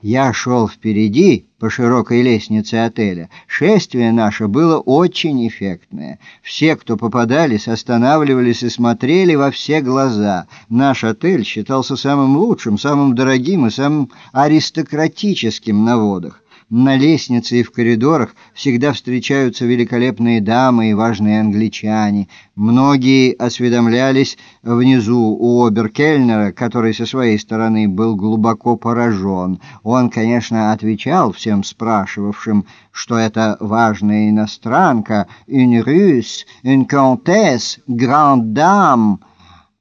Я шел впереди по широкой лестнице отеля. Шествие наше было очень эффектное. Все, кто попадались, останавливались и смотрели во все глаза. Наш отель считался самым лучшим, самым дорогим и самым аристократическим на водах. На лестнице и в коридорах всегда встречаются великолепные дамы и важные англичане. Многие осведомлялись внизу у оберкельнера, который со своей стороны был глубоко поражен. Он, конечно, отвечал всем спрашивавшим, что это важная иностранка, «une russe», «une comtesse», «grande dame»,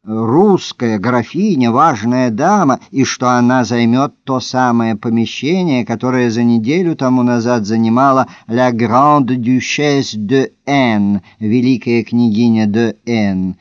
русская графиня, важная дама, и что она займет то самое помещение, которое за неделю тому назад занимала «La Grande Duchesse de N», великая княгиня де Н.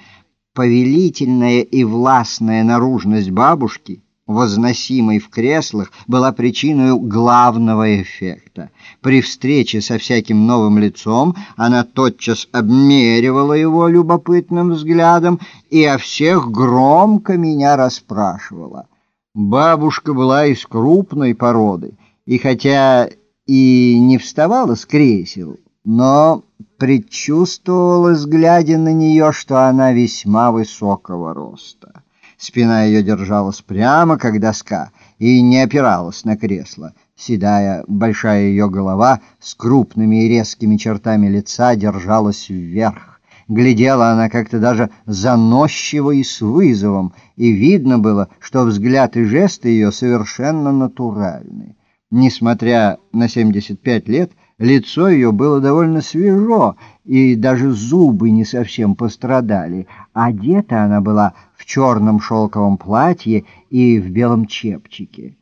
Повелительная и властная наружность бабушки — возносимой в креслах, была причиной главного эффекта. При встрече со всяким новым лицом она тотчас обмеривала его любопытным взглядом и о всех громко меня расспрашивала. Бабушка была из крупной породы, и хотя и не вставала с кресел, но предчувствовалось, глядя на нее, что она весьма высокого роста. Спина ее держалась прямо, как доска, и не опиралась на кресло. Седая, большая ее голова с крупными и резкими чертами лица держалась вверх. Глядела она как-то даже заносчиво и с вызовом, и видно было, что взгляд и жесты ее совершенно натуральны. Несмотря на 75 лет, лицо ее было довольно свежо, и даже зубы не совсем пострадали. Одета она была в черном шелковом платье и в белом чепчике.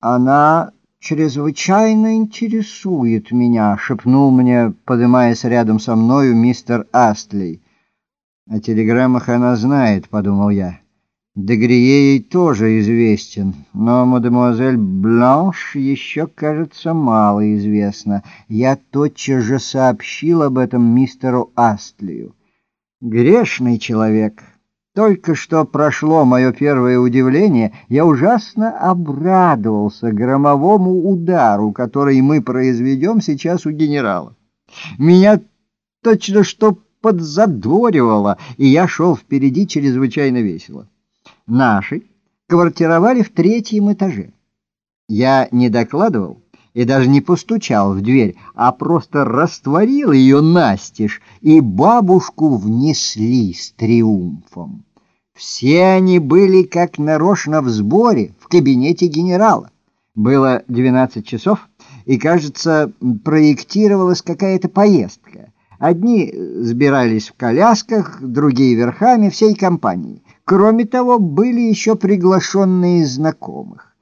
«Она чрезвычайно интересует меня», — шепнул мне, подымаясь рядом со мною, мистер Астлей. «О телеграммах она знает», — подумал я. Дегрие ей тоже известен, но мадемуазель Бланш еще, кажется, мало известна. Я тотчас же сообщил об этом мистеру Астлию. Грешный человек. Только что прошло мое первое удивление, я ужасно обрадовался громовому удару, который мы произведем сейчас у генерала. Меня точно что подзадоривало, и я шел впереди чрезвычайно весело наши квартировали в третьем этаже. Я не докладывал и даже не постучал в дверь, а просто растворил ее настежь, и бабушку внесли с триумфом. Все они были как нарочно в сборе в кабинете генерала. Было 12 часов, и, кажется, проектировалась какая-то поездка. Одни сбирались в колясках, другие верхами, всей компанией. Кроме того, были еще приглашенные знакомых.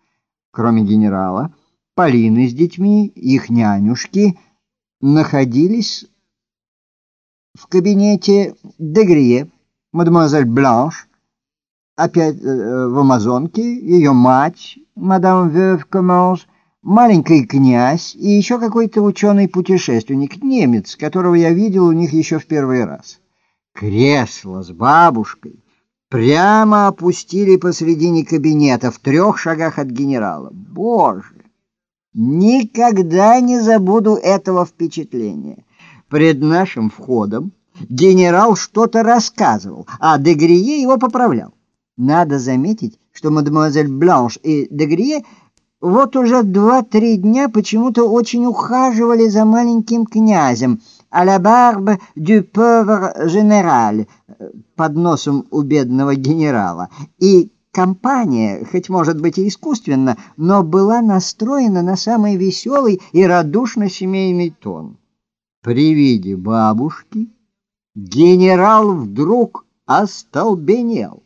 Кроме генерала, Полины с детьми, их нянюшки, находились в кабинете Дегрие, мадемуазель Бланш, опять э, в Амазонке, ее мать, мадам Вев маленький князь и еще какой-то ученый-путешественник, немец, которого я видел у них еще в первый раз. Кресло с бабушкой прямо опустили посредине кабинета, в трех шагах от генерала. Боже! Никогда не забуду этого впечатления. Пред нашим входом генерал что-то рассказывал, а Дегрие его поправлял. Надо заметить, что мадемуазель Бланш и Дегрие вот уже два-три дня почему-то очень ухаживали за маленьким князем, а la barbe du pauvre général, под носом у бедного генерала. И компания, хоть может быть и искусственно, но была настроена на самый веселый и радушно-семейный тон. При виде бабушки генерал вдруг остолбенел,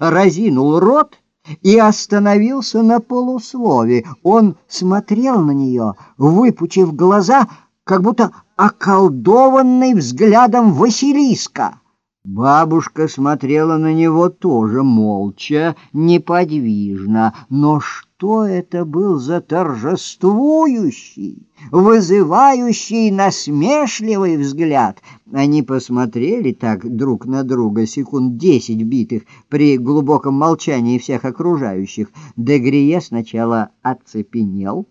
разинул рот и остановился на полуслове. Он смотрел на нее, выпучив глаза, как будто околдованный взглядом Василиска. Бабушка смотрела на него тоже молча, неподвижно, но что это был за торжествующий, вызывающий насмешливый взгляд. Они посмотрели так друг на друга секунд десять битых при глубоком молчании всех окружающих. Дегрие сначала оцепенел,